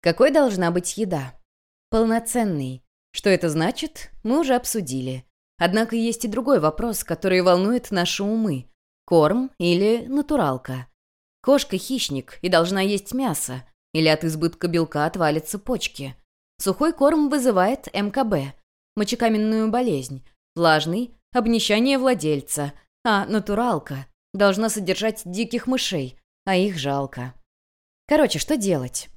Какой должна быть еда? Полноценный. Что это значит, мы уже обсудили. Однако есть и другой вопрос, который волнует наши умы. Корм или натуралка? Кошка – хищник и должна есть мясо, или от избытка белка отвалятся почки. Сухой корм вызывает МКБ – мочекаменную болезнь, влажный – обнищание владельца, а натуралка должна содержать диких мышей, а их жалко. Короче, что делать?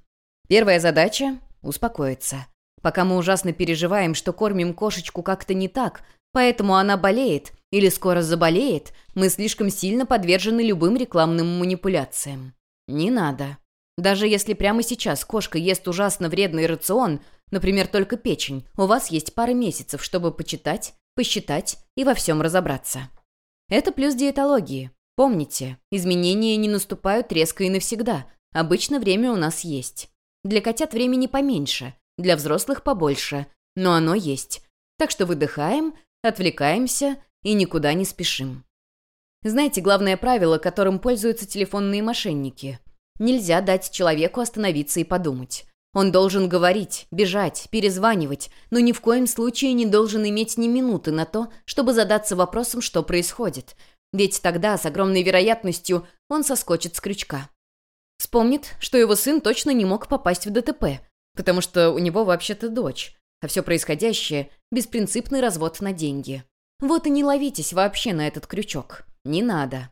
Первая задача – успокоиться. Пока мы ужасно переживаем, что кормим кошечку как-то не так, поэтому она болеет или скоро заболеет, мы слишком сильно подвержены любым рекламным манипуляциям. Не надо. Даже если прямо сейчас кошка ест ужасно вредный рацион, например, только печень, у вас есть пара месяцев, чтобы почитать, посчитать и во всем разобраться. Это плюс диетологии. Помните, изменения не наступают резко и навсегда. Обычно время у нас есть. Для котят времени поменьше, для взрослых побольше, но оно есть. Так что выдыхаем, отвлекаемся и никуда не спешим. Знаете главное правило, которым пользуются телефонные мошенники? Нельзя дать человеку остановиться и подумать. Он должен говорить, бежать, перезванивать, но ни в коем случае не должен иметь ни минуты на то, чтобы задаться вопросом, что происходит. Ведь тогда, с огромной вероятностью, он соскочит с крючка. Вспомнит, что его сын точно не мог попасть в ДТП, потому что у него вообще-то дочь, а все происходящее – беспринципный развод на деньги. Вот и не ловитесь вообще на этот крючок. Не надо.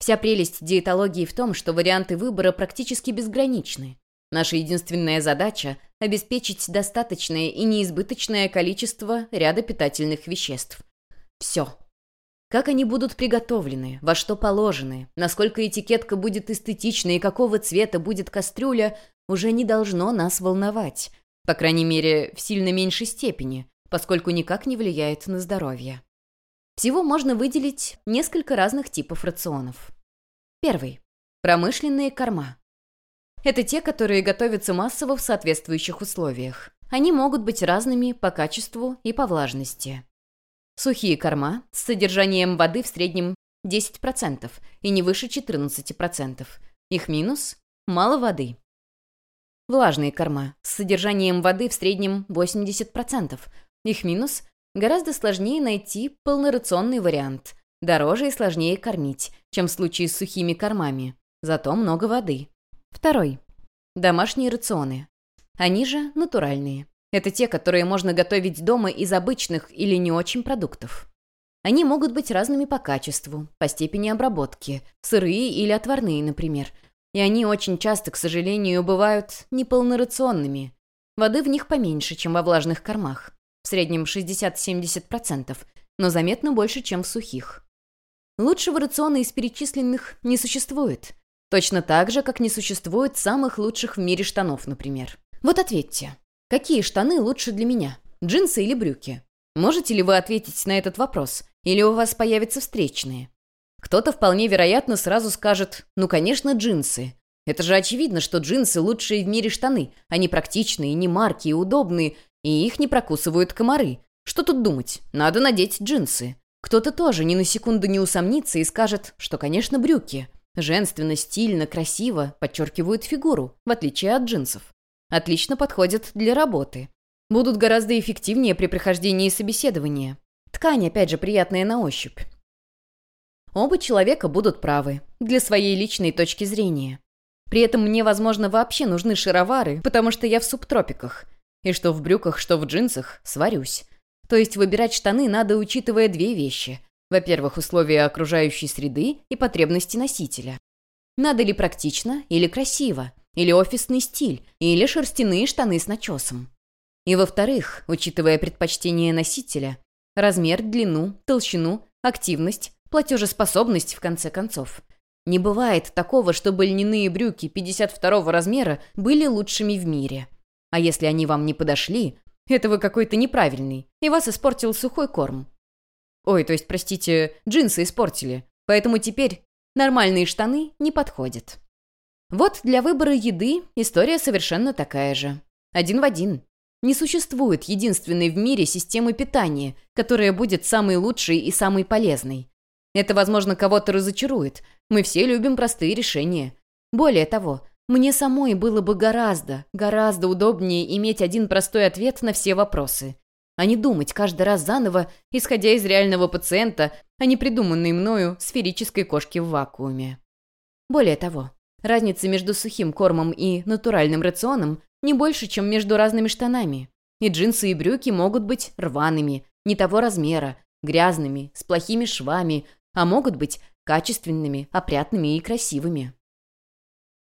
Вся прелесть диетологии в том, что варианты выбора практически безграничны. Наша единственная задача – обеспечить достаточное и неизбыточное количество ряда питательных веществ. Все. Как они будут приготовлены, во что положены, насколько этикетка будет эстетична и какого цвета будет кастрюля, уже не должно нас волновать. По крайней мере, в сильно меньшей степени, поскольку никак не влияет на здоровье. Всего можно выделить несколько разных типов рационов. Первый. Промышленные корма. Это те, которые готовятся массово в соответствующих условиях. Они могут быть разными по качеству и по влажности. Сухие корма с содержанием воды в среднем 10% и не выше 14%. Их минус – мало воды. Влажные корма с содержанием воды в среднем 80%. Их минус – гораздо сложнее найти полнорационный вариант. Дороже и сложнее кормить, чем в случае с сухими кормами. Зато много воды. Второй. Домашние рационы. Они же натуральные. Это те, которые можно готовить дома из обычных или не очень продуктов. Они могут быть разными по качеству, по степени обработки, сырые или отварные, например. И они очень часто, к сожалению, бывают неполнорационными. Воды в них поменьше, чем во влажных кормах. В среднем 60-70%, но заметно больше, чем в сухих. Лучшего рациона из перечисленных не существует. Точно так же, как не существует самых лучших в мире штанов, например. Вот ответьте, Какие штаны лучше для меня? Джинсы или брюки? Можете ли вы ответить на этот вопрос? Или у вас появятся встречные? Кто-то вполне вероятно сразу скажет «ну, конечно, джинсы». Это же очевидно, что джинсы лучшие в мире штаны. Они практичные, не марки и удобные, и их не прокусывают комары. Что тут думать? Надо надеть джинсы. Кто-то тоже ни на секунду не усомнится и скажет, что, конечно, брюки. Женственно, стильно, красиво, подчеркивают фигуру, в отличие от джинсов отлично подходят для работы. Будут гораздо эффективнее при прохождении собеседования. Ткань, опять же, приятная на ощупь. Оба человека будут правы, для своей личной точки зрения. При этом мне, возможно, вообще нужны шаровары, потому что я в субтропиках. И что в брюках, что в джинсах сварюсь. То есть выбирать штаны надо, учитывая две вещи. Во-первых, условия окружающей среды и потребности носителя. Надо ли практично или красиво или офисный стиль, или шерстяные штаны с начесом. И во-вторых, учитывая предпочтение носителя, размер, длину, толщину, активность, платежеспособность в конце концов. Не бывает такого, чтобы льняные брюки 52 размера были лучшими в мире. А если они вам не подошли, это вы какой-то неправильный, и вас испортил сухой корм. Ой, то есть, простите, джинсы испортили, поэтому теперь нормальные штаны не подходят. Вот для выбора еды история совершенно такая же. Один в один. Не существует единственной в мире системы питания, которая будет самой лучшей и самой полезной. Это, возможно, кого-то разочарует. Мы все любим простые решения. Более того, мне самой было бы гораздо, гораздо удобнее иметь один простой ответ на все вопросы, а не думать каждый раз заново, исходя из реального пациента, а не придуманной мною сферической кошки в вакууме. Более того, разница между сухим кормом и натуральным рационом не больше, чем между разными штанами. И джинсы и брюки могут быть рваными, не того размера, грязными, с плохими швами, а могут быть качественными, опрятными и красивыми.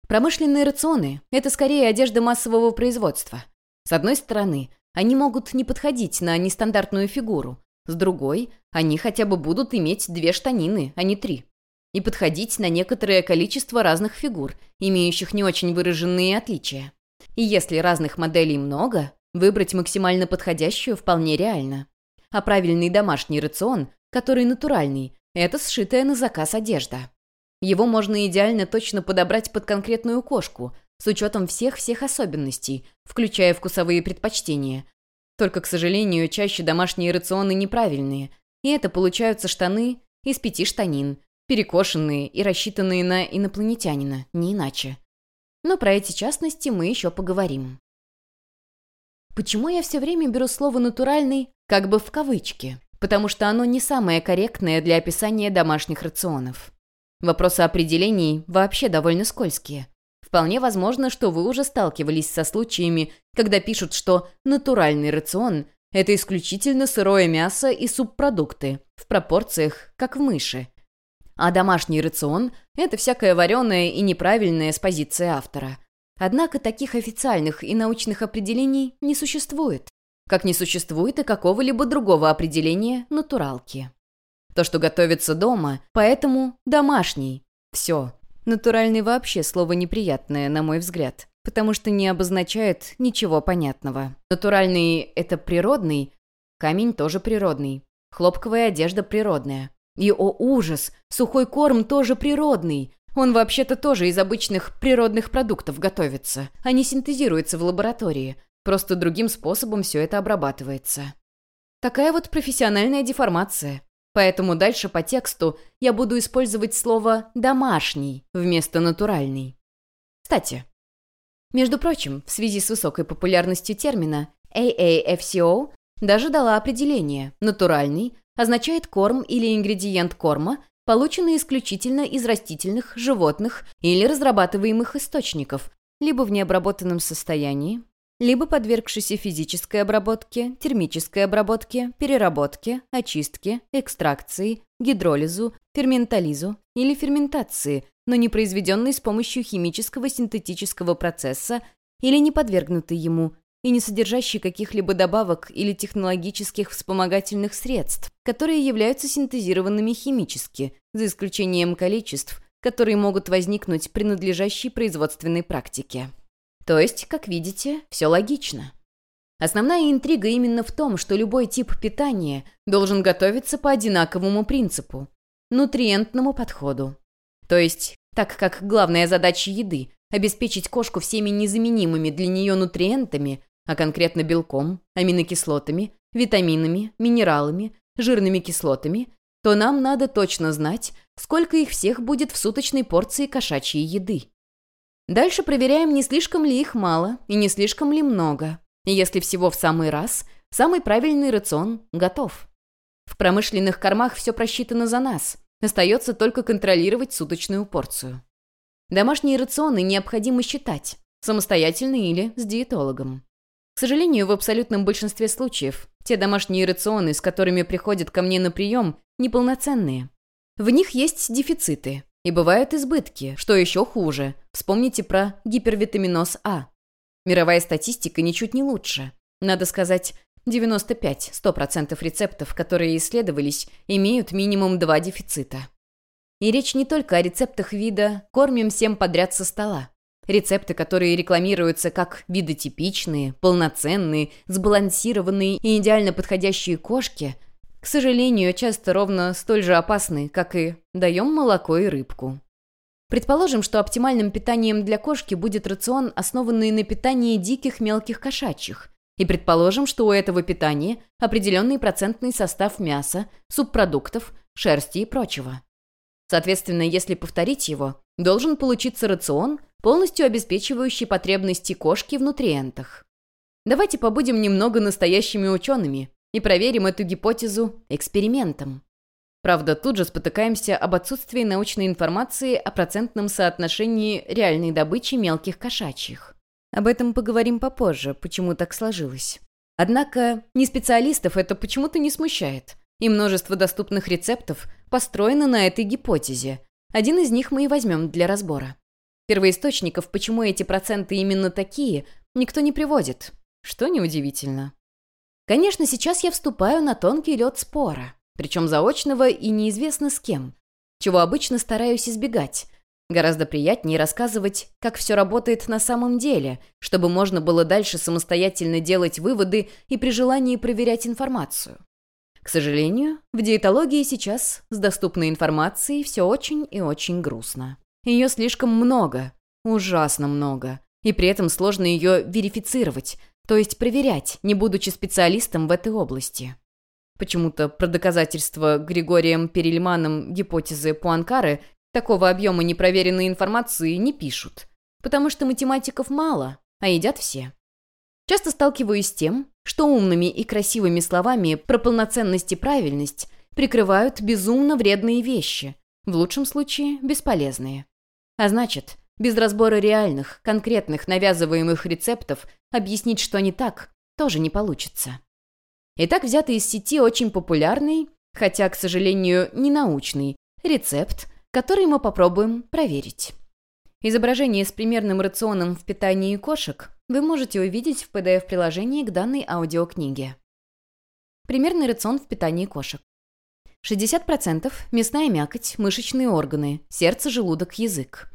Промышленные рационы – это скорее одежда массового производства. С одной стороны, они могут не подходить на нестандартную фигуру. С другой, они хотя бы будут иметь две штанины, а не три. И подходить на некоторое количество разных фигур, имеющих не очень выраженные отличия. И если разных моделей много, выбрать максимально подходящую вполне реально. А правильный домашний рацион, который натуральный, это сшитая на заказ одежда. Его можно идеально точно подобрать под конкретную кошку, с учетом всех-всех особенностей, включая вкусовые предпочтения. Только, к сожалению, чаще домашние рационы неправильные, и это получаются штаны из пяти штанин, перекошенные и рассчитанные на инопланетянина, не иначе. Но про эти частности мы еще поговорим. Почему я все время беру слово «натуральный» как бы в кавычки? Потому что оно не самое корректное для описания домашних рационов. Вопросы определений вообще довольно скользкие. Вполне возможно, что вы уже сталкивались со случаями, когда пишут, что натуральный рацион – это исключительно сырое мясо и субпродукты, в пропорциях, как в мыши. А домашний рацион – это всякое вареное и неправильное с позиции автора. Однако таких официальных и научных определений не существует, как не существует и какого-либо другого определения натуралки. То, что готовится дома, поэтому домашний. Все. Натуральный вообще слово неприятное, на мой взгляд, потому что не обозначает ничего понятного. Натуральный — это природный, камень тоже природный, хлопковая одежда природная. И, о ужас, сухой корм тоже природный. Он вообще-то тоже из обычных природных продуктов готовится, а не синтезируется в лаборатории. Просто другим способом все это обрабатывается. Такая вот профессиональная деформация. Поэтому дальше по тексту я буду использовать слово «домашний» вместо «натуральный». Кстати, между прочим, в связи с высокой популярностью термина, AAFCO даже дала определение «натуральный» означает корм или ингредиент корма, полученный исключительно из растительных, животных или разрабатываемых источников, либо в необработанном состоянии, либо подвергшийся физической обработке, термической обработке, переработке, очистке, экстракции, гидролизу, ферментализу или ферментации, но не произведенный с помощью химического синтетического процесса или не подвергнутый ему, и не содержащий каких-либо добавок или технологических вспомогательных средств, которые являются синтезированными химически, за исключением количеств, которые могут возникнуть при надлежащей производственной практике. То есть, как видите, все логично. Основная интрига именно в том, что любой тип питания должен готовиться по одинаковому принципу – нутриентному подходу. То есть, так как главная задача еды – обеспечить кошку всеми незаменимыми для нее нутриентами, а конкретно белком, аминокислотами, витаминами, минералами, жирными кислотами, то нам надо точно знать, сколько их всех будет в суточной порции кошачьей еды. Дальше проверяем, не слишком ли их мало и не слишком ли много. И если всего в самый раз, самый правильный рацион готов. В промышленных кормах все просчитано за нас. Остается только контролировать суточную порцию. Домашние рационы необходимо считать, самостоятельно или с диетологом. К сожалению, в абсолютном большинстве случаев те домашние рационы, с которыми приходят ко мне на прием, неполноценные. В них есть дефициты, и бывают избытки, что еще хуже. Вспомните про гипервитаминоз А. Мировая статистика ничуть не лучше. Надо сказать, 95-100% рецептов, которые исследовались, имеют минимум два дефицита. И речь не только о рецептах вида «кормим всем подряд со стола». Рецепты, которые рекламируются как видотипичные, полноценные, сбалансированные и идеально подходящие кошки, к сожалению, часто ровно столь же опасны, как и «даем молоко и рыбку». Предположим, что оптимальным питанием для кошки будет рацион, основанный на питании диких мелких кошачьих. И предположим, что у этого питания определенный процентный состав мяса, субпродуктов, шерсти и прочего. Соответственно, если повторить его, должен получиться рацион, полностью обеспечивающий потребности кошки в нутриентах. Давайте побудем немного настоящими учеными и проверим эту гипотезу экспериментом. Правда, тут же спотыкаемся об отсутствии научной информации о процентном соотношении реальной добычи мелких кошачьих. Об этом поговорим попозже, почему так сложилось. Однако не специалистов это почему-то не смущает, и множество доступных рецептов построено на этой гипотезе. Один из них мы и возьмем для разбора. Первоисточников, почему эти проценты именно такие, никто не приводит, что неудивительно. Конечно, сейчас я вступаю на тонкий лед спора причем заочного и неизвестно с кем, чего обычно стараюсь избегать. Гораздо приятнее рассказывать, как все работает на самом деле, чтобы можно было дальше самостоятельно делать выводы и при желании проверять информацию. К сожалению, в диетологии сейчас с доступной информацией все очень и очень грустно. Ее слишком много, ужасно много, и при этом сложно ее верифицировать, то есть проверять, не будучи специалистом в этой области. Почему-то про доказательства Григорием Перельманом гипотезы Пуанкары такого объема непроверенной информации не пишут, потому что математиков мало, а едят все. Часто сталкиваюсь с тем, что умными и красивыми словами про полноценность и правильность прикрывают безумно вредные вещи, в лучшем случае бесполезные. А значит, без разбора реальных, конкретных навязываемых рецептов объяснить, что не так, тоже не получится. Итак, взятый из сети очень популярный, хотя, к сожалению, не научный, рецепт, который мы попробуем проверить. Изображение с примерным рационом в питании кошек вы можете увидеть в PDF-приложении к данной аудиокниге. Примерный рацион в питании кошек. 60% мясная мякоть, мышечные органы, сердце, желудок, язык.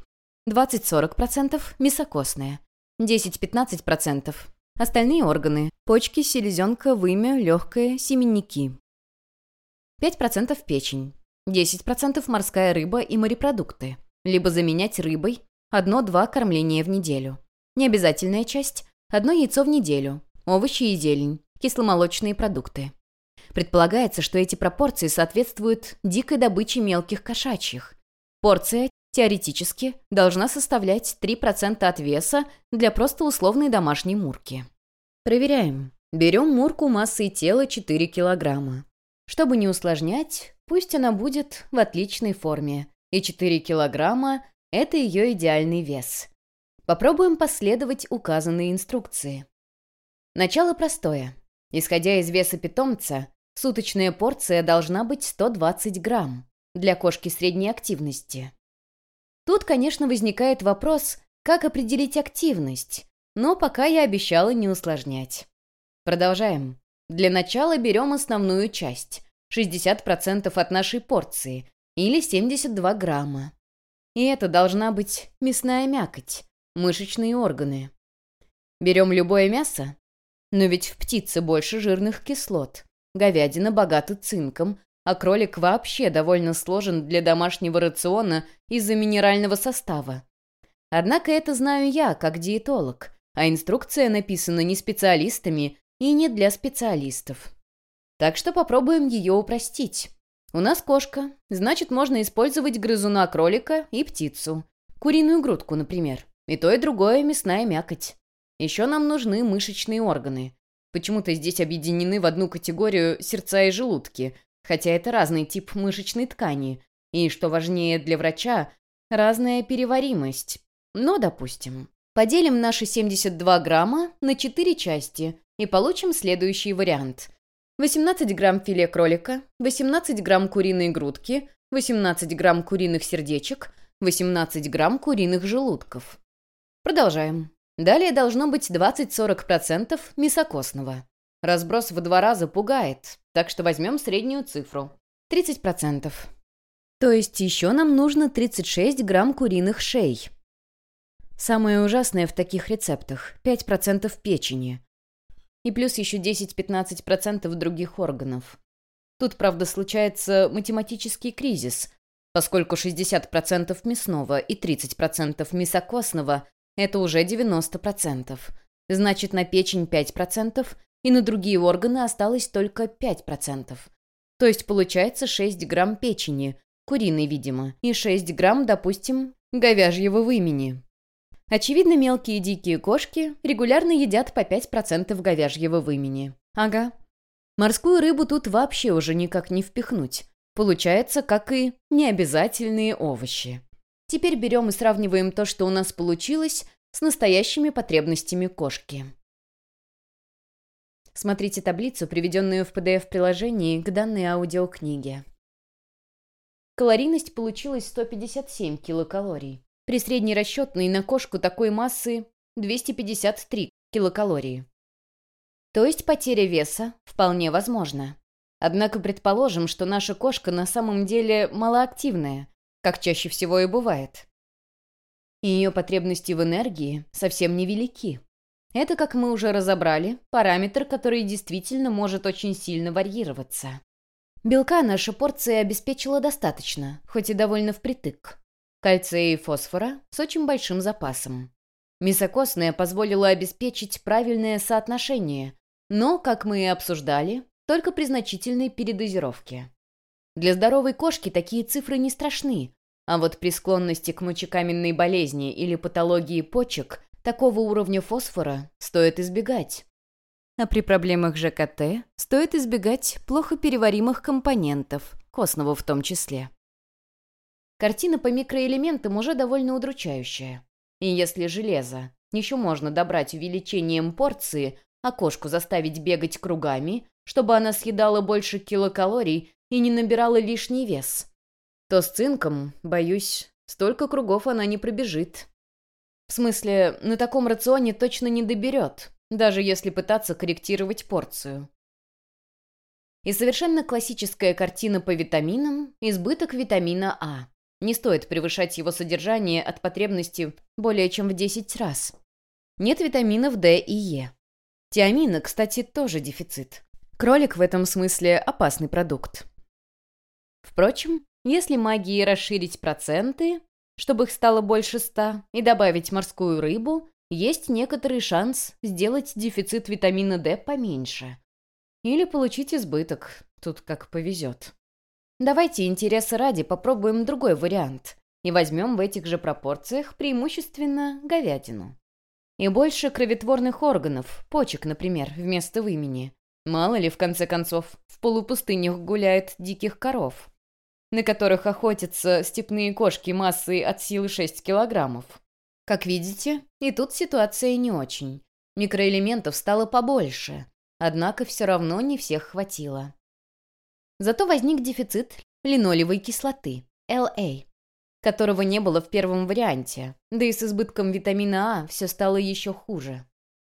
20-40% мясокостная. 10-15% Остальные органы – почки, селезенка, вымя, легкое, семенники. 5% печень. 10% морская рыба и морепродукты. Либо заменять рыбой одно-два кормления в неделю. Необязательная часть – одно яйцо в неделю, овощи и зелень, кисломолочные продукты. Предполагается, что эти пропорции соответствуют дикой добыче мелких кошачьих. Порция теоретически должна составлять 3% от веса для просто условной домашней мурки. Проверяем. Берем мурку массой тела 4 килограмма. Чтобы не усложнять, пусть она будет в отличной форме, и 4 килограмма – это ее идеальный вес. Попробуем последовать указанной инструкции. Начало простое. Исходя из веса питомца, суточная порция должна быть 120 грамм для кошки средней активности. Тут, конечно, возникает вопрос, как определить активность, но пока я обещала не усложнять. Продолжаем. Для начала берем основную часть, 60% от нашей порции, или 72 грамма. И это должна быть мясная мякоть, мышечные органы. Берем любое мясо, но ведь в птице больше жирных кислот. Говядина богата цинком, а кролик вообще довольно сложен для домашнего рациона из-за минерального состава. Однако это знаю я, как диетолог, а инструкция написана не специалистами и не для специалистов. Так что попробуем ее упростить. У нас кошка, значит, можно использовать грызуна кролика и птицу. Куриную грудку, например. И то, и другое мясная мякоть. Еще нам нужны мышечные органы. Почему-то здесь объединены в одну категорию сердца и желудки, хотя это разный тип мышечной ткани, и, что важнее для врача, разная переваримость. Но, допустим, поделим наши 72 грамма на 4 части и получим следующий вариант. 18 грамм филе кролика, 18 грамм куриной грудки, 18 грамм куриных сердечек, 18 грамм куриных желудков. Продолжаем. Далее должно быть 20-40% мясокосного. Разброс в два раза пугает, так что возьмем среднюю цифру. 30%. То есть еще нам нужно 36 грамм куриных шей. Самое ужасное в таких рецептах – 5% печени. И плюс еще 10-15% других органов. Тут, правда, случается математический кризис, поскольку 60% мясного и 30% мясокосного – это уже 90%. Значит, на печень 5%, и на другие органы осталось только 5%. То есть получается 6 грамм печени, куриной, видимо, и 6 грамм, допустим, говяжьего вымени. Очевидно, мелкие дикие кошки регулярно едят по 5% говяжьего вымени. Ага. Морскую рыбу тут вообще уже никак не впихнуть. Получается, как и необязательные овощи. Теперь берем и сравниваем то, что у нас получилось, с настоящими потребностями кошки. Смотрите таблицу, приведенную в PDF-приложении к данной аудиокниге. Калорийность получилась 157 килокалорий. При средней расчетной на кошку такой массы 253 килокалории. То есть потеря веса вполне возможна. Однако предположим, что наша кошка на самом деле малоактивная, как чаще всего и бывает. Ее потребности в энергии совсем невелики. Это, как мы уже разобрали, параметр, который действительно может очень сильно варьироваться. Белка наша порция обеспечила достаточно, хоть и довольно впритык. Кальция и фосфора с очень большим запасом. Мясокосная позволила обеспечить правильное соотношение, но, как мы и обсуждали, только при значительной передозировке. Для здоровой кошки такие цифры не страшны, а вот при склонности к мочекаменной болезни или патологии почек такого уровня фосфора стоит избегать. А при проблемах ЖКТ стоит избегать плохо переваримых компонентов, костного в том числе. Картина по микроэлементам уже довольно удручающая. И если железо еще можно добрать увеличением порции, а кошку заставить бегать кругами, чтобы она съедала больше килокалорий и не набирала лишний вес, то с цинком, боюсь, столько кругов она не пробежит. В смысле, на таком рационе точно не доберет, даже если пытаться корректировать порцию. И совершенно классическая картина по витаминам – избыток витамина А. Не стоит превышать его содержание от потребности более чем в 10 раз. Нет витаминов D и Е. Тиамина, кстати, тоже дефицит. Кролик в этом смысле опасный продукт. Впрочем, если магией расширить проценты, чтобы их стало больше ста, и добавить морскую рыбу, есть некоторый шанс сделать дефицит витамина D поменьше. Или получить избыток, тут как повезет. Давайте интереса ради попробуем другой вариант и возьмем в этих же пропорциях преимущественно говядину. И больше кроветворных органов, почек, например, вместо вымени. Мало ли, в конце концов, в полупустынях гуляет диких коров, на которых охотятся степные кошки массой от силы 6 килограммов. Как видите, и тут ситуация не очень. Микроэлементов стало побольше, однако все равно не всех хватило. Зато возник дефицит линолевой кислоты, LA которого не было в первом варианте, да и с избытком витамина А все стало еще хуже.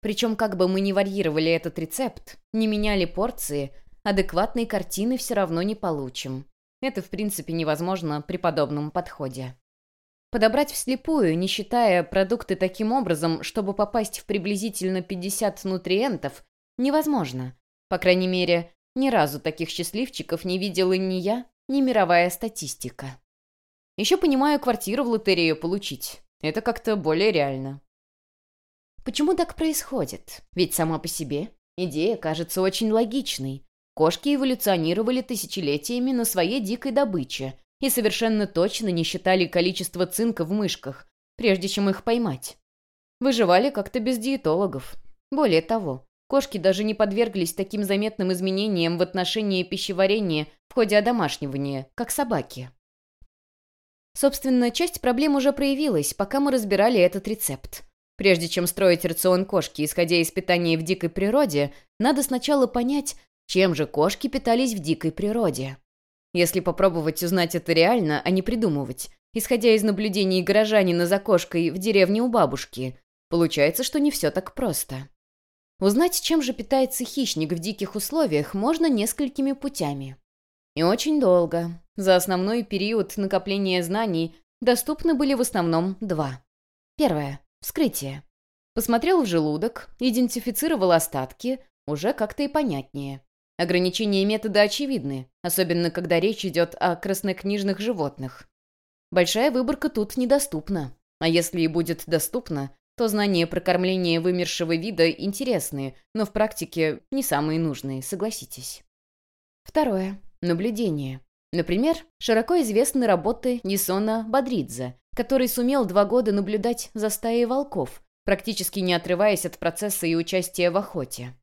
Причем как бы мы ни варьировали этот рецепт, не меняли порции, адекватной картины все равно не получим. Это в принципе невозможно при подобном подходе. Подобрать вслепую, не считая продукты таким образом, чтобы попасть в приблизительно 50 нутриентов, невозможно. По крайней мере, ни разу таких счастливчиков не видела ни я, ни мировая статистика. Еще понимаю квартиру в лотерею получить. Это как-то более реально. Почему так происходит? Ведь сама по себе идея кажется очень логичной. Кошки эволюционировали тысячелетиями на своей дикой добыче и совершенно точно не считали количество цинка в мышках, прежде чем их поймать. Выживали как-то без диетологов. Более того, кошки даже не подверглись таким заметным изменениям в отношении пищеварения в ходе одомашнивания, как собаки. Собственно, часть проблем уже проявилась, пока мы разбирали этот рецепт. Прежде чем строить рацион кошки, исходя из питания в дикой природе, надо сначала понять, чем же кошки питались в дикой природе. Если попробовать узнать это реально, а не придумывать, исходя из наблюдений горожанина за кошкой в деревне у бабушки, получается, что не все так просто. Узнать, чем же питается хищник в диких условиях, можно несколькими путями. И очень долго. За основной период накопления знаний доступны были в основном два. Первое. Вскрытие. Посмотрел в желудок, идентифицировал остатки, уже как-то и понятнее. Ограничения метода очевидны, особенно когда речь идет о краснокнижных животных. Большая выборка тут недоступна. А если и будет доступна, то знания про кормление вымершего вида интересные, но в практике не самые нужные, согласитесь. Второе. Наблюдение. Например, широко известны работы Нисона Бадридзе, который сумел два года наблюдать за стаей волков, практически не отрываясь от процесса и участия в охоте.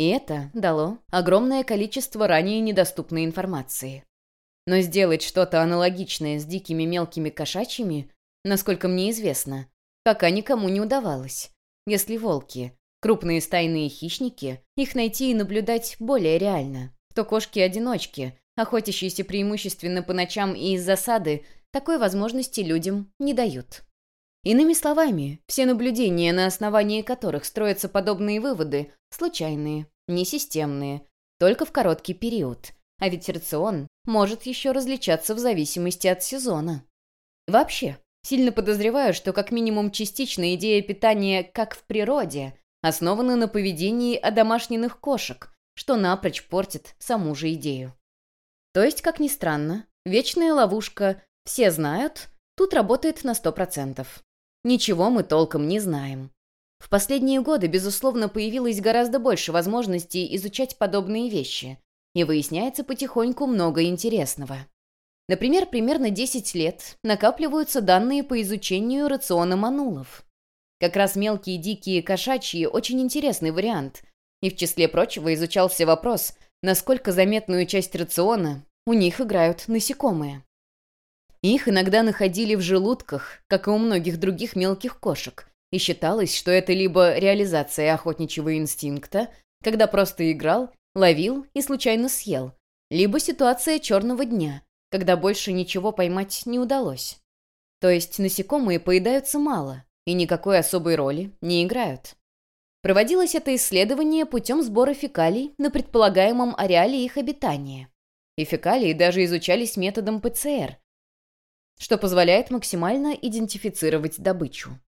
И это дало огромное количество ранее недоступной информации. Но сделать что-то аналогичное с дикими мелкими кошачьими, насколько мне известно, пока никому не удавалось. Если волки — крупные стайные хищники, их найти и наблюдать более реально, то кошки-одиночки, охотящиеся преимущественно по ночам и из засады, такой возможности людям не дают. Иными словами, все наблюдения, на основании которых строятся подобные выводы, случайные, несистемные, только в короткий период, а ведь рацион может еще различаться в зависимости от сезона. Вообще, сильно подозреваю, что как минимум частично идея питания как в природе основана на поведении одомашненных кошек, что напрочь портит саму же идею. То есть, как ни странно, вечная ловушка «все знают» тут работает на 100%. Ничего мы толком не знаем. В последние годы, безусловно, появилось гораздо больше возможностей изучать подобные вещи, и выясняется потихоньку много интересного. Например, примерно 10 лет накапливаются данные по изучению рациона манулов. Как раз мелкие дикие кошачьи – очень интересный вариант. И в числе прочего изучался вопрос – насколько заметную часть рациона у них играют насекомые. Их иногда находили в желудках, как и у многих других мелких кошек, и считалось, что это либо реализация охотничьего инстинкта, когда просто играл, ловил и случайно съел, либо ситуация черного дня, когда больше ничего поймать не удалось. То есть насекомые поедаются мало и никакой особой роли не играют. Проводилось это исследование путем сбора фекалий на предполагаемом ареале их обитания. И фекалии даже изучались методом ПЦР, что позволяет максимально идентифицировать добычу.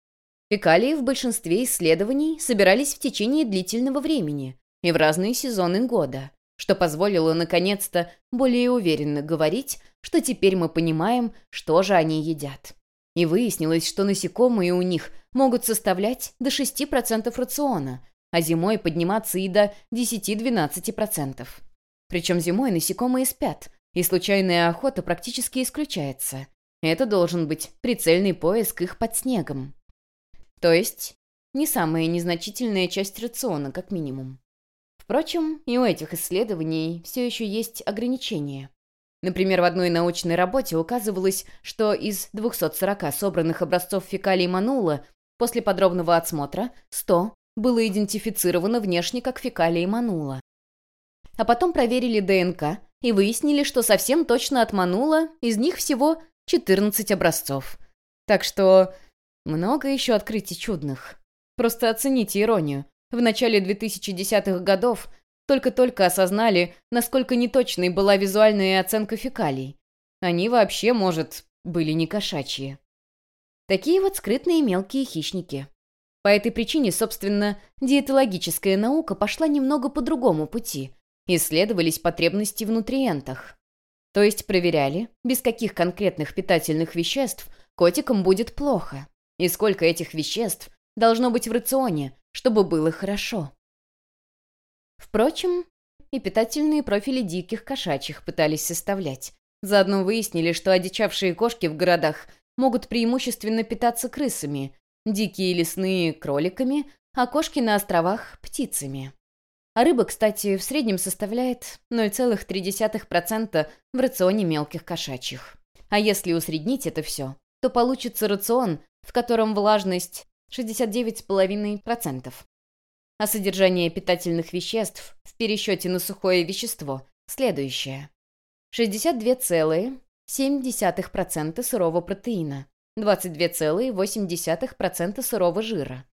Фекалии в большинстве исследований собирались в течение длительного времени и в разные сезоны года, что позволило наконец-то более уверенно говорить, что теперь мы понимаем, что же они едят. И выяснилось, что насекомые у них могут составлять до 6% рациона, а зимой подниматься и до 10-12%. Причем зимой насекомые спят, и случайная охота практически исключается. Это должен быть прицельный поиск их под снегом. То есть, не самая незначительная часть рациона, как минимум. Впрочем, и у этих исследований все еще есть ограничения. Например, в одной научной работе указывалось, что из 240 собранных образцов фекалий манула после подробного осмотра 100 было идентифицировано внешне как фекалии манула. А потом проверили ДНК и выяснили, что совсем точно от манула из них всего 14 образцов. Так что много еще открытий чудных. Просто оцените иронию. В начале 2010-х годов только-только осознали, насколько неточной была визуальная оценка фекалий. Они вообще, может, были не кошачьи. Такие вот скрытные мелкие хищники. По этой причине, собственно, диетологическая наука пошла немного по другому пути. Исследовались потребности в нутриентах. То есть проверяли, без каких конкретных питательных веществ котикам будет плохо, и сколько этих веществ должно быть в рационе, чтобы было хорошо. Впрочем, и питательные профили диких кошачьих пытались составлять. Заодно выяснили, что одичавшие кошки в городах могут преимущественно питаться крысами, дикие лесные – кроликами, а кошки на островах – птицами. А рыба, кстати, в среднем составляет 0,3% в рационе мелких кошачьих. А если усреднить это все, то получится рацион, в котором влажность 69,5% а содержание питательных веществ в пересчете на сухое вещество следующее. 62,7% сырого протеина, 22,8% сырого жира,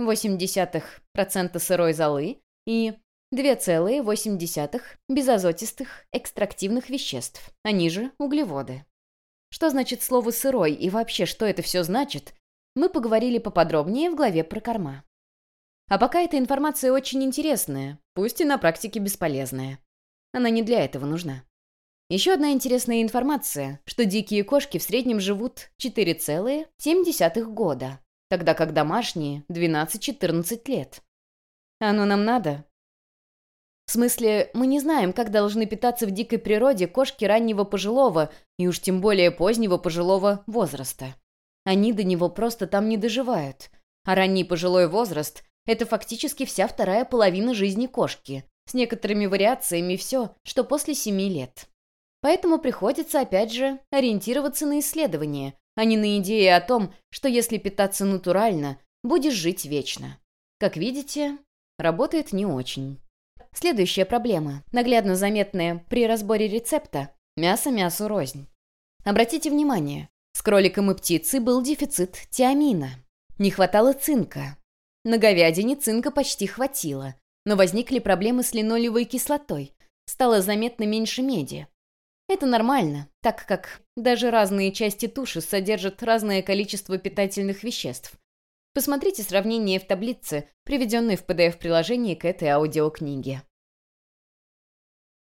11,8% сырой золы и 2,8 безазотистых экстрактивных веществ, они же углеводы. Что значит слово «сырой» и вообще, что это все значит, мы поговорили поподробнее в главе про корма. А пока эта информация очень интересная, пусть и на практике бесполезная. Она не для этого нужна. Еще одна интересная информация, что дикие кошки в среднем живут 4,7 года, тогда как домашние – 12-14 лет. Оно нам надо? В смысле, мы не знаем, как должны питаться в дикой природе кошки раннего пожилого и уж тем более позднего пожилого возраста. Они до него просто там не доживают. А ранний пожилой возраст – это фактически вся вторая половина жизни кошки, с некоторыми вариациями все, что после семи лет. Поэтому приходится, опять же, ориентироваться на исследования, а не на идеи о том, что если питаться натурально, будешь жить вечно. Как видите, работает не очень. Следующая проблема, наглядно заметная при разборе рецепта – мясо мясу рознь. Обратите внимание, с кроликом и птицей был дефицит тиамина. Не хватало цинка. На говядине цинка почти хватило, но возникли проблемы с линолевой кислотой. Стало заметно меньше меди. Это нормально, так как даже разные части туши содержат разное количество питательных веществ. Посмотрите сравнение в таблице, приведенной в PDF-приложении к этой аудиокниге.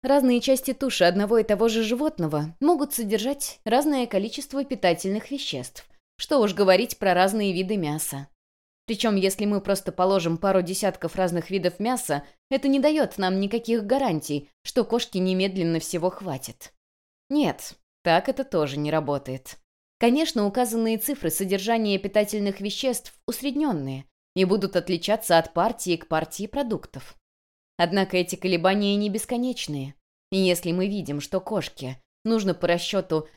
Разные части туши одного и того же животного могут содержать разное количество питательных веществ. Что уж говорить про разные виды мяса. Причем, если мы просто положим пару десятков разных видов мяса, это не дает нам никаких гарантий, что кошки немедленно всего хватит. Нет, так это тоже не работает. Конечно, указанные цифры содержания питательных веществ усредненные и будут отличаться от партии к партии продуктов. Однако эти колебания не бесконечные. И если мы видим, что кошке нужно по расчету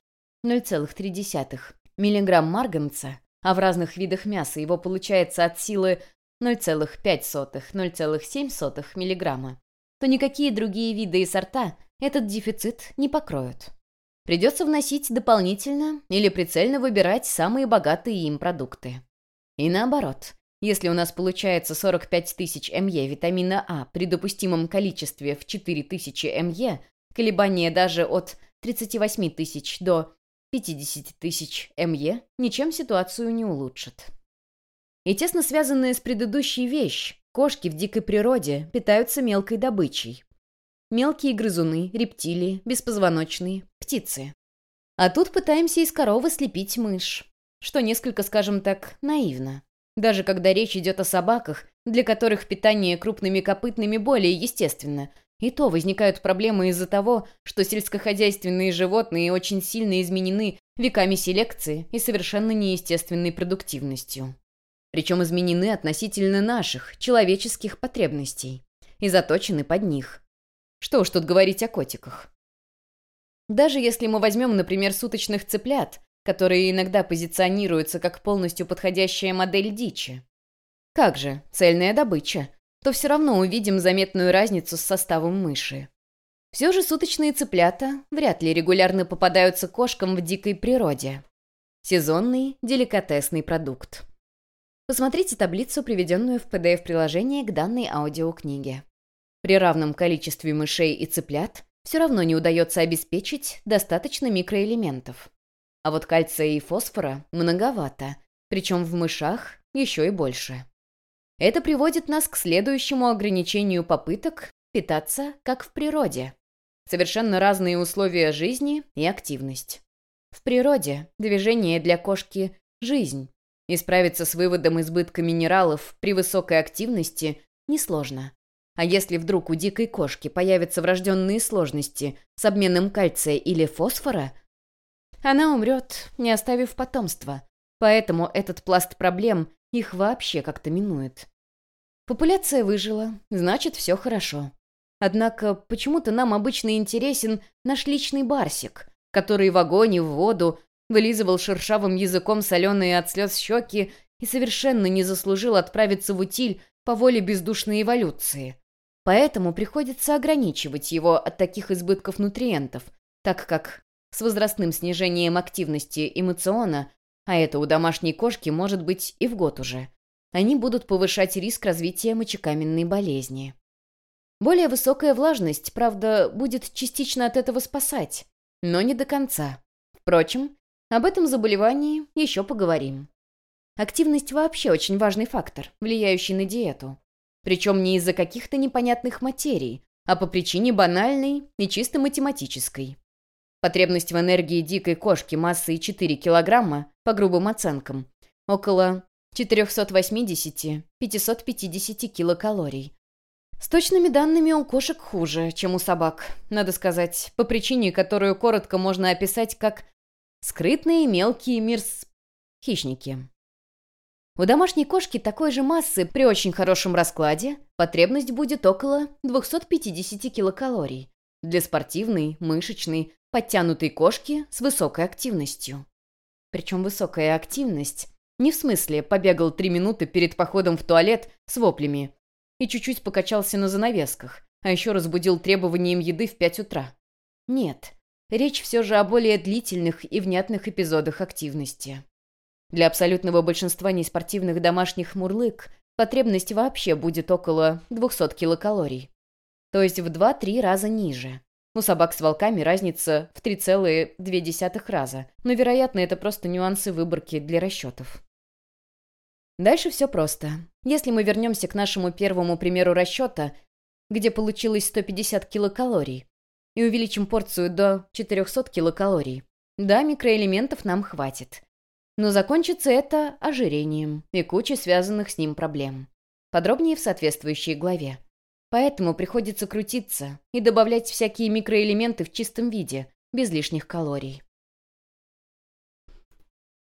0,3 мг марганца, а в разных видах мяса его получается от силы 0,5-0,7 мг, то никакие другие виды и сорта этот дефицит не покроют. Придется вносить дополнительно или прицельно выбирать самые богатые им продукты. И наоборот, если у нас получается 45 тысяч МЕ витамина А при допустимом количестве в 4 тысячи МЕ, колебания даже от 38 тысяч до 50 тысяч МЕ ничем ситуацию не улучшат. И тесно связанная с предыдущей вещь, кошки в дикой природе питаются мелкой добычей. Мелкие грызуны, рептилии, беспозвоночные, птицы. А тут пытаемся из коровы слепить мышь, что несколько, скажем так, наивно. Даже когда речь идет о собаках, для которых питание крупными копытными более естественно, и то возникают проблемы из-за того, что сельскохозяйственные животные очень сильно изменены веками селекции и совершенно неестественной продуктивностью. Причем изменены относительно наших, человеческих потребностей, и заточены под них. Что уж тут говорить о котиках. Даже если мы возьмем, например, суточных цыплят, которые иногда позиционируются как полностью подходящая модель дичи. Как же, цельная добыча, то все равно увидим заметную разницу с составом мыши. Все же суточные цыплята вряд ли регулярно попадаются кошкам в дикой природе. Сезонный, деликатесный продукт. Посмотрите таблицу, приведенную в PDF-приложении к данной аудиокниге. При равном количестве мышей и цыплят все равно не удается обеспечить достаточно микроэлементов. А вот кальция и фосфора многовато, причем в мышах еще и больше. Это приводит нас к следующему ограничению попыток питаться, как в природе. Совершенно разные условия жизни и активность. В природе движение для кошки – жизнь. И справиться с выводом избытка минералов при высокой активности несложно. А если вдруг у дикой кошки появятся врожденные сложности с обменом кальция или фосфора – она умрет, не оставив потомства. Поэтому этот пласт проблем их вообще как-то минует. Популяция выжила, значит, все хорошо. Однако почему-то нам обычно интересен наш личный барсик, который в огонь и в воду вылизывал шершавым языком соленые от слез щеки и совершенно не заслужил отправиться в утиль по воле бездушной эволюции. Поэтому приходится ограничивать его от таких избытков нутриентов, так как с возрастным снижением активности эмоциона, а это у домашней кошки может быть и в год уже, они будут повышать риск развития мочекаменной болезни. Более высокая влажность, правда, будет частично от этого спасать, но не до конца. Впрочем, об этом заболевании еще поговорим. Активность вообще очень важный фактор, влияющий на диету. Причем не из-за каких-то непонятных материй, а по причине банальной и чисто математической. Потребность в энергии дикой кошки массой 4 килограмма, по грубым оценкам, около 480-550 килокалорий. С точными данными у кошек хуже, чем у собак, надо сказать, по причине, которую коротко можно описать как «скрытные мелкие мирс... хищники». У домашней кошки такой же массы при очень хорошем раскладе потребность будет около 250 килокалорий. Для спортивной, мышечной, подтянутой кошки с высокой активностью. Причем высокая активность не в смысле побегал три минуты перед походом в туалет с воплями и чуть-чуть покачался на занавесках, а еще разбудил требованием еды в пять утра. Нет, речь все же о более длительных и внятных эпизодах активности. Для абсолютного большинства неспортивных домашних мурлык потребность вообще будет около 200 килокалорий. То есть в 2-3 раза ниже. У собак с волками разница в 3,2 раза, но, вероятно, это просто нюансы выборки для расчетов. Дальше все просто. Если мы вернемся к нашему первому примеру расчета, где получилось 150 килокалорий, и увеличим порцию до 400 килокалорий, да, микроэлементов нам хватит. Но закончится это ожирением и кучей связанных с ним проблем. Подробнее в соответствующей главе. Поэтому приходится крутиться и добавлять всякие микроэлементы в чистом виде, без лишних калорий.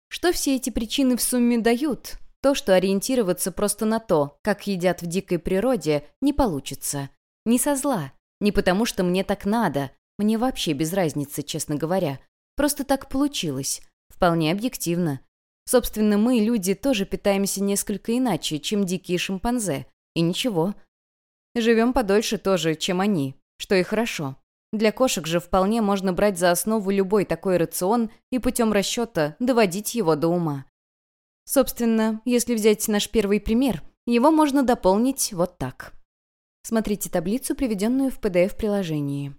Что все эти причины в сумме дают? То, что ориентироваться просто на то, как едят в дикой природе, не получится. Не со зла. Не потому, что мне так надо. Мне вообще без разницы, честно говоря. Просто так получилось. Вполне объективно. Собственно, мы, люди, тоже питаемся несколько иначе, чем дикие шимпанзе. И ничего. Живем подольше тоже, чем они, что и хорошо. Для кошек же вполне можно брать за основу любой такой рацион и путем расчета доводить его до ума. Собственно, если взять наш первый пример, его можно дополнить вот так. Смотрите таблицу, приведенную в PDF-приложении.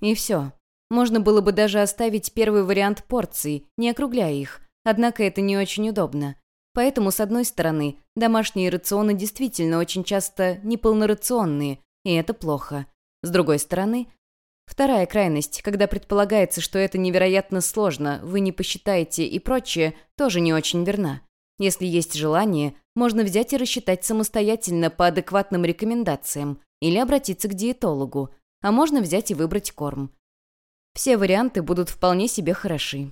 И все. Можно было бы даже оставить первый вариант порций, не округляя их, однако это не очень удобно. Поэтому, с одной стороны, домашние рационы действительно очень часто неполнорационные, и это плохо. С другой стороны, вторая крайность, когда предполагается, что это невероятно сложно, вы не посчитаете и прочее, тоже не очень верна. Если есть желание, можно взять и рассчитать самостоятельно по адекватным рекомендациям или обратиться к диетологу, а можно взять и выбрать корм. Все варианты будут вполне себе хороши.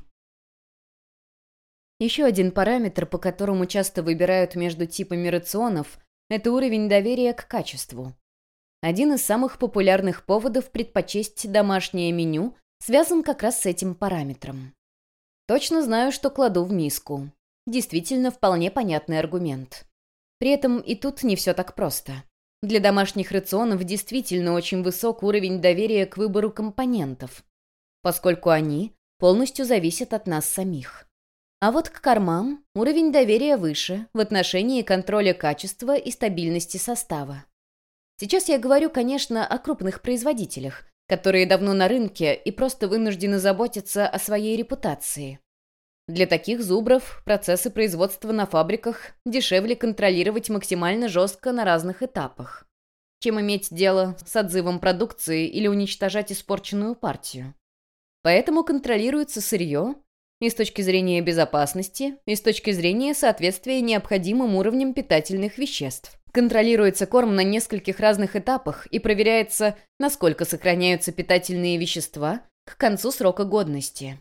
Еще один параметр, по которому часто выбирают между типами рационов, это уровень доверия к качеству. Один из самых популярных поводов предпочесть домашнее меню связан как раз с этим параметром. Точно знаю, что кладу в миску. Действительно вполне понятный аргумент. При этом и тут не все так просто. Для домашних рационов действительно очень высок уровень доверия к выбору компонентов поскольку они полностью зависят от нас самих. А вот к кормам уровень доверия выше в отношении контроля качества и стабильности состава. Сейчас я говорю, конечно, о крупных производителях, которые давно на рынке и просто вынуждены заботиться о своей репутации. Для таких зубров процессы производства на фабриках дешевле контролировать максимально жестко на разных этапах, чем иметь дело с отзывом продукции или уничтожать испорченную партию. Поэтому контролируется сырье и с точки зрения безопасности, и с точки зрения соответствия необходимым уровням питательных веществ. Контролируется корм на нескольких разных этапах и проверяется, насколько сохраняются питательные вещества к концу срока годности.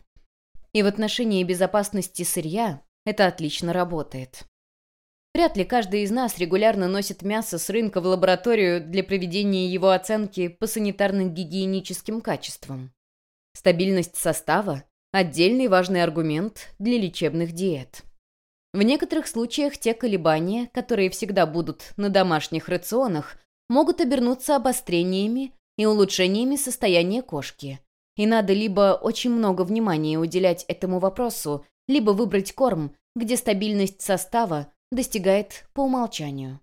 И в отношении безопасности сырья это отлично работает. Вряд ли каждый из нас регулярно носит мясо с рынка в лабораторию для проведения его оценки по санитарно-гигиеническим качествам. Стабильность состава – отдельный важный аргумент для лечебных диет. В некоторых случаях те колебания, которые всегда будут на домашних рационах, могут обернуться обострениями и улучшениями состояния кошки. И надо либо очень много внимания уделять этому вопросу, либо выбрать корм, где стабильность состава достигает по умолчанию.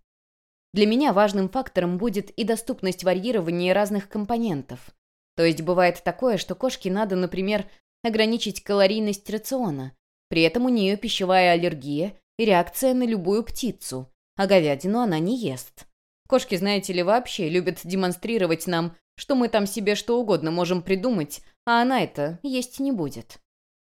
Для меня важным фактором будет и доступность варьирования разных компонентов. То есть бывает такое, что кошке надо, например, ограничить калорийность рациона. При этом у нее пищевая аллергия и реакция на любую птицу, а говядину она не ест. Кошки, знаете ли, вообще любят демонстрировать нам, что мы там себе что угодно можем придумать, а она это есть не будет.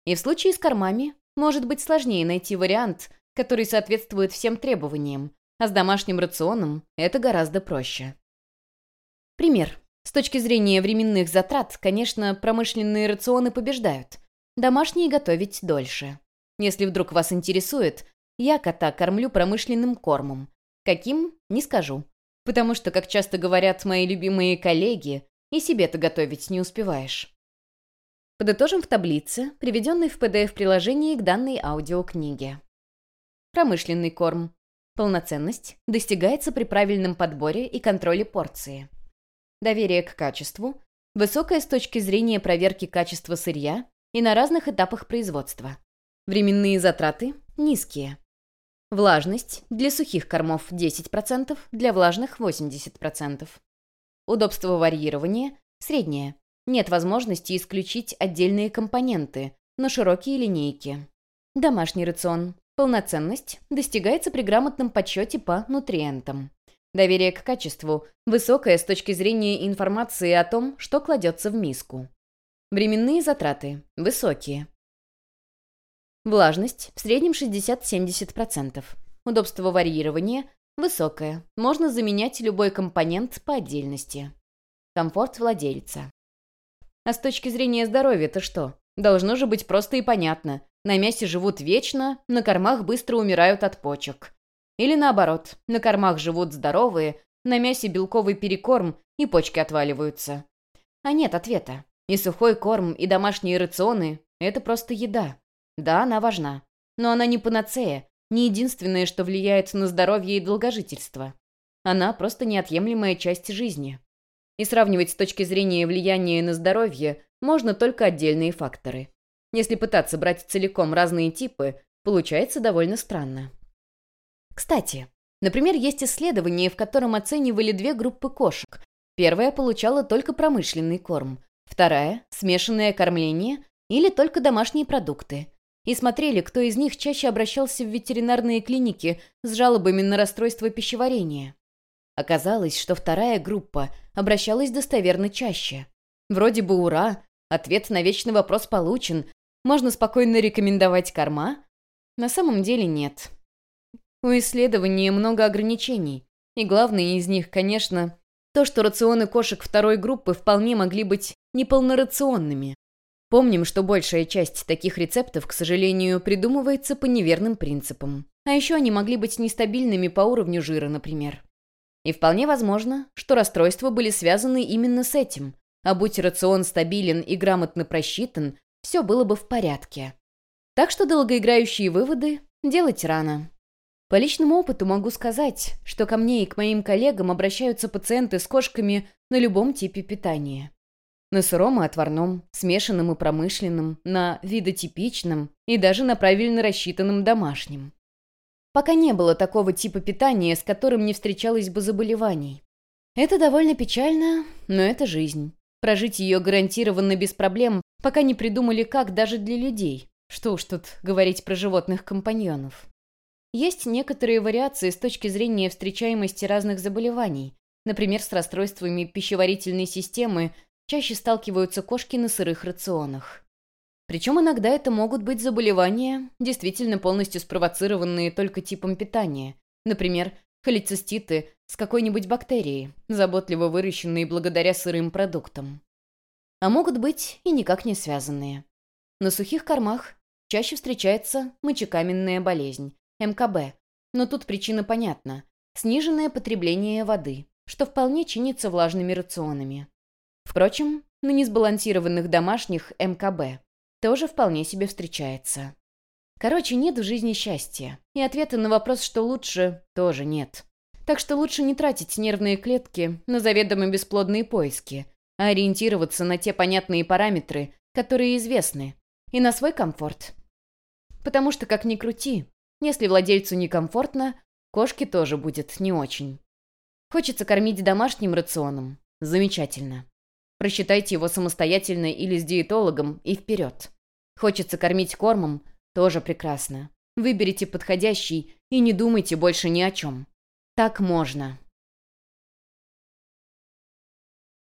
И в случае с кормами может быть сложнее найти вариант, который соответствует всем требованиям, а с домашним рационом это гораздо проще. Пример. С точки зрения временных затрат, конечно, промышленные рационы побеждают. Домашние готовить дольше. Если вдруг вас интересует, я кота кормлю промышленным кормом. Каким? Не скажу. Потому что, как часто говорят мои любимые коллеги, и себе-то готовить не успеваешь. Подытожим в таблице, приведенной в PDF-приложении к данной аудиокниге. Промышленный корм. Полноценность достигается при правильном подборе и контроле порции доверие к качеству, высокое с точки зрения проверки качества сырья и на разных этапах производства. Временные затраты низкие. Влажность для сухих кормов 10%, для влажных 80%. Удобство варьирования среднее. Нет возможности исключить отдельные компоненты, но широкие линейки. Домашний рацион. Полноценность достигается при грамотном подсчете по нутриентам. Доверие к качеству высокое с точки зрения информации о том, что кладется в миску. Временные затраты высокие. Влажность в среднем 60-70%. Удобство варьирования высокое. Можно заменять любой компонент по отдельности. Комфорт владельца. А с точки зрения здоровья-то что? Должно же быть просто и понятно. На мясе живут вечно, на кормах быстро умирают от почек. Или наоборот, на кормах живут здоровые, на мясе белковый перекорм и почки отваливаются. А нет ответа. И сухой корм, и домашние рационы — это просто еда. Да, она важна. Но она не панацея, не единственное, что влияет на здоровье и долгожительство. Она просто неотъемлемая часть жизни. И сравнивать с точки зрения влияния на здоровье можно только отдельные факторы. Если пытаться брать целиком разные типы, получается довольно странно. Кстати, например, есть исследование, в котором оценивали две группы кошек. Первая получала только промышленный корм, вторая — смешанное кормление или только домашние продукты. И смотрели, кто из них чаще обращался в ветеринарные клиники с жалобами на расстройство пищеварения. Оказалось, что вторая группа обращалась достоверно чаще. Вроде бы ура, ответ на вечный вопрос получен, можно спокойно рекомендовать корма? На самом деле нет. У исследования много ограничений, и главное из них, конечно, то, что рационы кошек второй группы вполне могли быть неполнорационными. Помним, что большая часть таких рецептов, к сожалению, придумывается по неверным принципам. А еще они могли быть нестабильными по уровню жира, например. И вполне возможно, что расстройства были связаны именно с этим. А будь рацион стабилен и грамотно просчитан, все было бы в порядке. Так что долгоиграющие выводы делать рано. По личному опыту могу сказать, что ко мне и к моим коллегам обращаются пациенты с кошками на любом типе питания. На сыром и отварном, смешанном и промышленном, на видотипичном и даже на правильно рассчитанном домашнем. Пока не было такого типа питания, с которым не встречалось бы заболеваний. Это довольно печально, но это жизнь. Прожить ее гарантированно без проблем, пока не придумали как даже для людей. Что уж тут говорить про животных компаньонов. Есть некоторые вариации с точки зрения встречаемости разных заболеваний. Например, с расстройствами пищеварительной системы чаще сталкиваются кошки на сырых рационах. Причем иногда это могут быть заболевания, действительно полностью спровоцированные только типом питания. Например, холециститы с какой-нибудь бактерией, заботливо выращенные благодаря сырым продуктам. А могут быть и никак не связанные. На сухих кормах чаще встречается мочекаменная болезнь, МКБ. Но тут причина понятна. Сниженное потребление воды, что вполне чинится влажными рационами. Впрочем, на несбалансированных домашних МКБ тоже вполне себе встречается. Короче, нет в жизни счастья. И ответа на вопрос, что лучше, тоже нет. Так что лучше не тратить нервные клетки на заведомо бесплодные поиски, а ориентироваться на те понятные параметры, которые известны, и на свой комфорт. Потому что, как ни крути, если владельцу некомфортно, кошке тоже будет не очень. Хочется кормить домашним рационом? Замечательно. Просчитайте его самостоятельно или с диетологом и вперед. Хочется кормить кормом? Тоже прекрасно. Выберите подходящий и не думайте больше ни о чем. Так можно.